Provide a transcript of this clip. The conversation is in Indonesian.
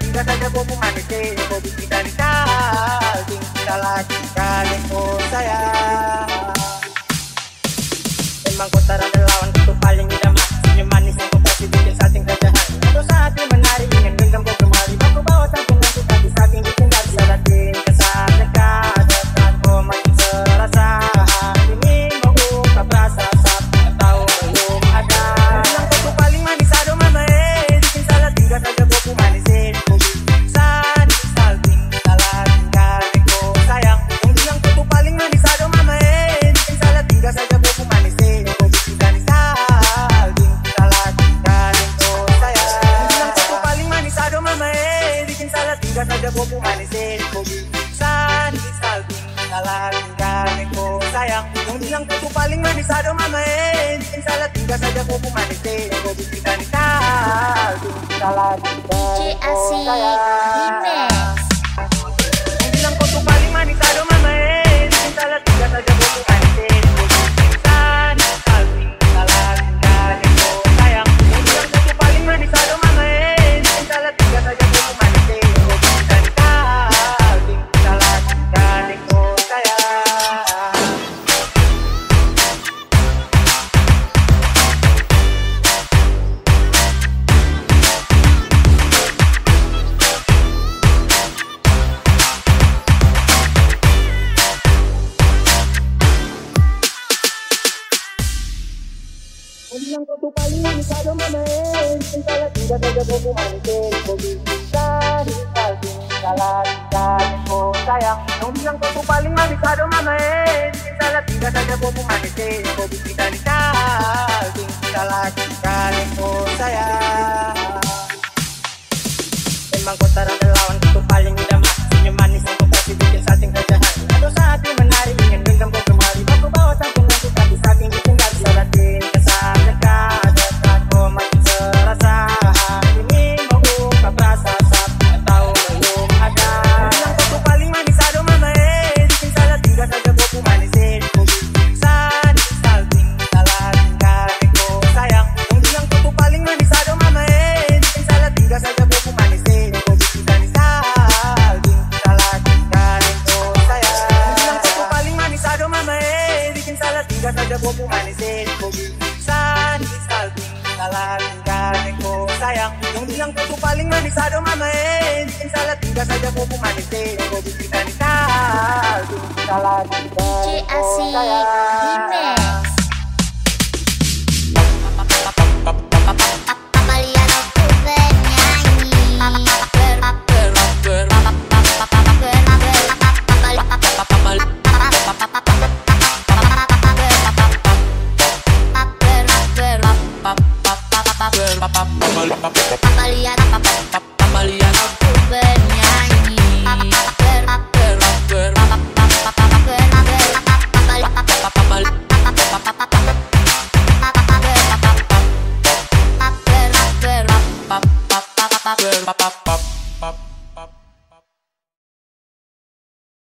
Tidak ko sayang bobo manitin Bobi tidak salting Salah tidak ko sayang Memang kau tak Tinggal saja ku manisin Kau bisa salting salah tinggal kau sayang. Kau bilang paling manis aduh mama eh Bikin salah tinggal saja ku manisin bisa salting salah tinggal Asik. sayang paling manisado mama eh Bikin salah tiga saja ko kumanisin Bukisan, salting, salagin galing ko sayang paling eh sayang kau saja ku manisin Kau bisa salting salah tinggal kau sayang. Kau bilang tuh paling manis aduh mama eh. Bikin salah tinggal saja ku manisin salting salah tinggal DJ kau Asik. sayang Kalian